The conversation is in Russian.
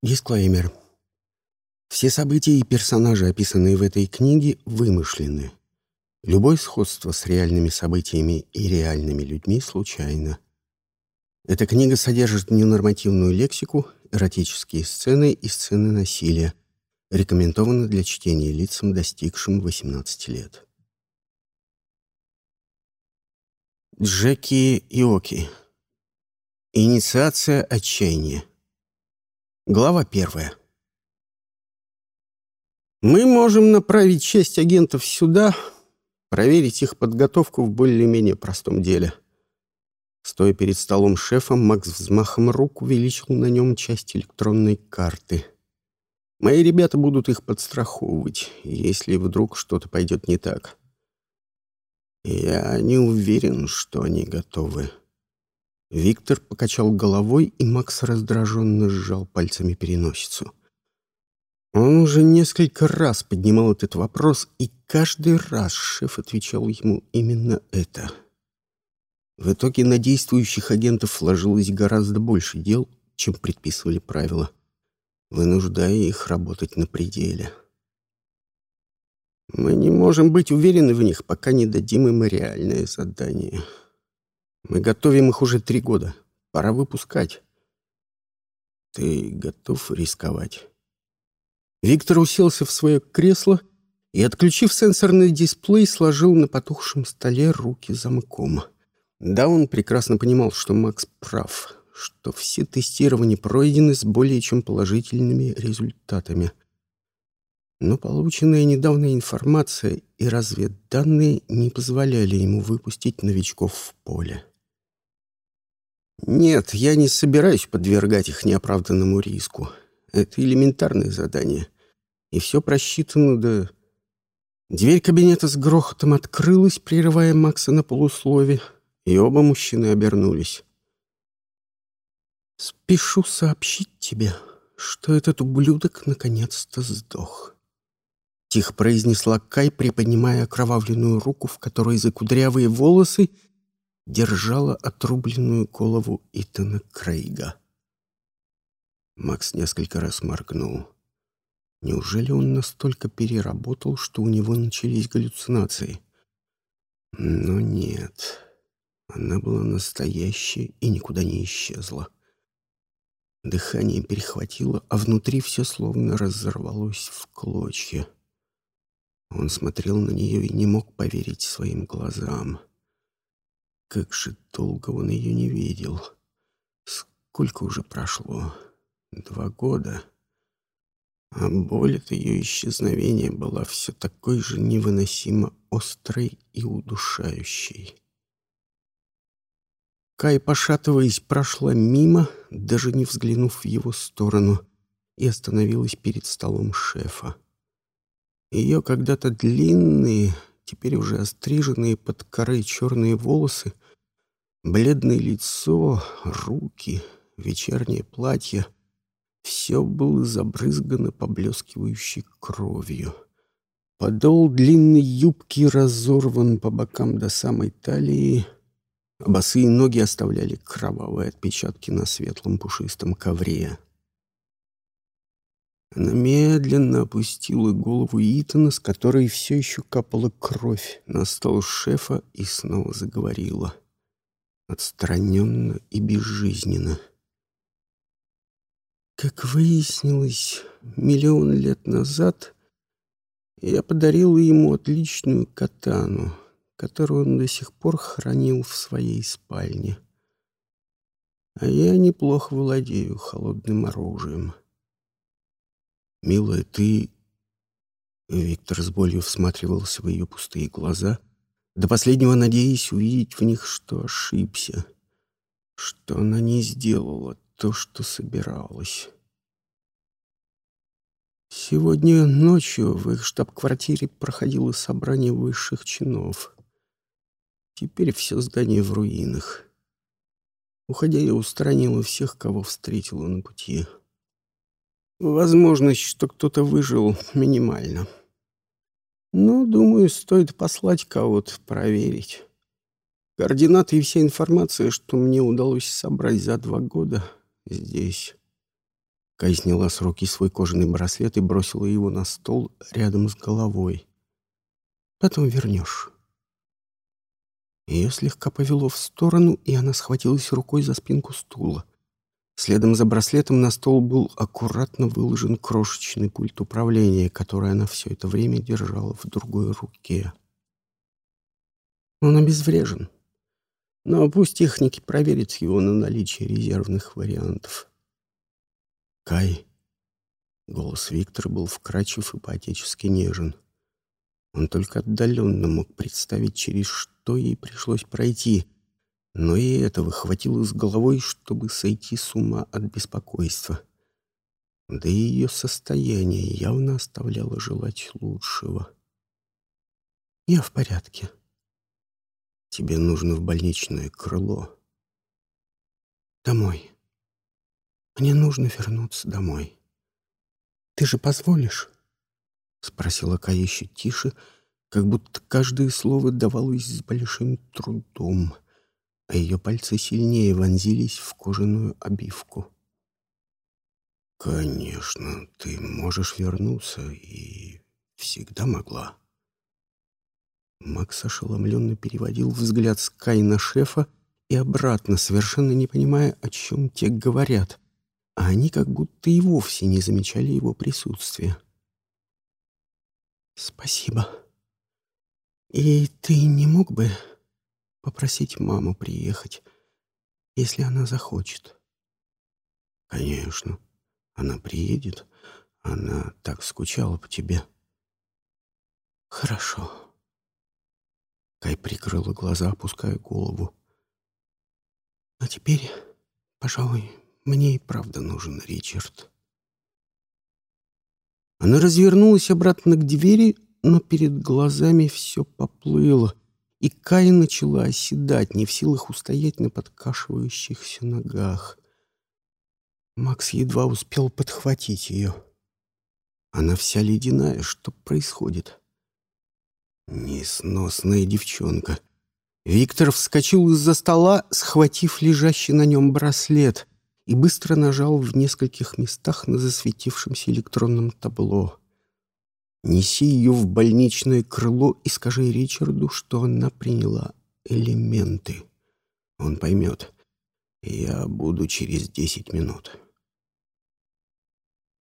Дисклеймер. Все события и персонажи, описанные в этой книге, вымышлены. Любое сходство с реальными событиями и реальными людьми случайно. Эта книга содержит ненормативную лексику, эротические сцены и сцены насилия. Рекомендована для чтения лицам, достигшим 18 лет. Джеки Иоки. Инициация отчаяния. Глава первая. Мы можем направить часть агентов сюда, проверить их подготовку в более-менее простом деле. Стоя перед столом шефа, Макс взмахом рук увеличил на нем часть электронной карты. Мои ребята будут их подстраховывать, если вдруг что-то пойдет не так. Я не уверен, что они готовы. Виктор покачал головой, и Макс раздраженно сжал пальцами переносицу. Он уже несколько раз поднимал этот вопрос, и каждый раз шеф отвечал ему именно это. В итоге на действующих агентов ложилось гораздо больше дел, чем предписывали правила, вынуждая их работать на пределе. Мы не можем быть уверены в них, пока не дадим им реальное задание. Мы готовим их уже три года. Пора выпускать. Ты готов рисковать? Виктор уселся в свое кресло и, отключив сенсорный дисплей, сложил на потухшем столе руки замком. Да, он прекрасно понимал, что Макс прав, что все тестирования пройдены с более чем положительными результатами. Но полученная недавно информация и разведданные не позволяли ему выпустить новичков в поле. Нет, я не собираюсь подвергать их неоправданному риску. Это элементарное задание. И все просчитано до... Дверь кабинета с грохотом открылась, прерывая Макса на полуслове, и оба мужчины обернулись. «Спешу сообщить тебе, что этот ублюдок наконец-то сдох», — тихо произнесла Кай, приподнимая окровавленную руку, в которой за кудрявые волосы — держала отрубленную голову Итана Крейга. Макс несколько раз моргнул. Неужели он настолько переработал, что у него начались галлюцинации? Но нет. Она была настоящая и никуда не исчезла. Дыхание перехватило, а внутри все словно разорвалось в клочья. Он смотрел на нее и не мог поверить своим глазам. Как же долго он ее не видел. Сколько уже прошло? Два года. А боль от ее исчезновения была все такой же невыносимо острой и удушающей. Кай, пошатываясь, прошла мимо, даже не взглянув в его сторону, и остановилась перед столом шефа. Ее когда-то длинные, теперь уже остриженные под коры черные волосы, бледное лицо, руки, вечернее платье — все было забрызгано поблескивающей кровью. Подол длинной юбки разорван по бокам до самой талии, а босые ноги оставляли кровавые отпечатки на светлом пушистом ковре. Она медленно опустила голову Итана, с которой все еще капала кровь, на стол шефа и снова заговорила. Отстраненно и безжизненно. Как выяснилось, миллион лет назад я подарил ему отличную катану, которую он до сих пор хранил в своей спальне. А я неплохо владею холодным оружием. «Милая, ты...» Виктор с болью всматривался в ее пустые глаза, до последнего надеясь увидеть в них, что ошибся, что она не сделала то, что собиралась. Сегодня ночью в их штаб-квартире проходило собрание высших чинов. Теперь все здание в руинах. Уходя, я устранила всех, кого встретила на пути. Возможность, что кто-то выжил, минимальна. Но, думаю, стоит послать кого-то проверить. Координаты и вся информация, что мне удалось собрать за два года, здесь. Кай сняла с руки свой кожаный браслет и бросила его на стол рядом с головой. «Потом вернешь». Ее слегка повело в сторону, и она схватилась рукой за спинку стула. Следом за браслетом на стол был аккуратно выложен крошечный пульт управления, который она все это время держала в другой руке. Он обезврежен. Но пусть техники проверят его на наличие резервных вариантов. Кай. Голос Виктора был вкрадчив и поотечески нежен. Он только отдаленно мог представить, через что ей пришлось пройти — но и этого хватило с головой, чтобы сойти с ума от беспокойства. Да и ее состояние явно оставляло желать лучшего. «Я в порядке. Тебе нужно в больничное крыло. Домой. Мне нужно вернуться домой. Ты же позволишь?» — спросила Кая еще тише, как будто каждое слово давалось с большим трудом — а ее пальцы сильнее вонзились в кожаную обивку. «Конечно, ты можешь вернуться и всегда могла». Макс ошеломленно переводил взгляд с Кай на шефа и обратно, совершенно не понимая, о чем те говорят, а они как будто и вовсе не замечали его присутствия. «Спасибо. И ты не мог бы попросить маму приехать, если она захочет. Конечно, она приедет. Она так скучала по тебе. Хорошо. Кай прикрыла глаза, опуская голову. А теперь, пожалуй, мне и правда нужен Ричард. Она развернулась обратно к двери, но перед глазами все поплыло — и Кая начала оседать, не в силах устоять на подкашивающихся ногах. Макс едва успел подхватить ее. Она вся ледяная. Что происходит? Несносная девчонка. Виктор вскочил из-за стола, схватив лежащий на нем браслет, и быстро нажал в нескольких местах на засветившемся электронном табло. Неси ее в больничное крыло и скажи Ричарду, что она приняла элементы. Он поймет. Я буду через десять минут.